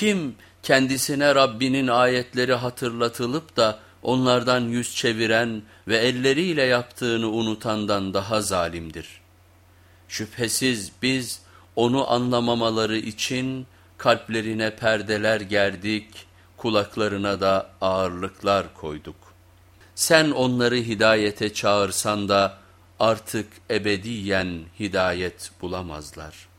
Kim kendisine Rabbinin ayetleri hatırlatılıp da onlardan yüz çeviren ve elleriyle yaptığını unutandan daha zalimdir. Şüphesiz biz onu anlamamaları için kalplerine perdeler gerdik, kulaklarına da ağırlıklar koyduk. Sen onları hidayete çağırsan da artık ebediyen hidayet bulamazlar.''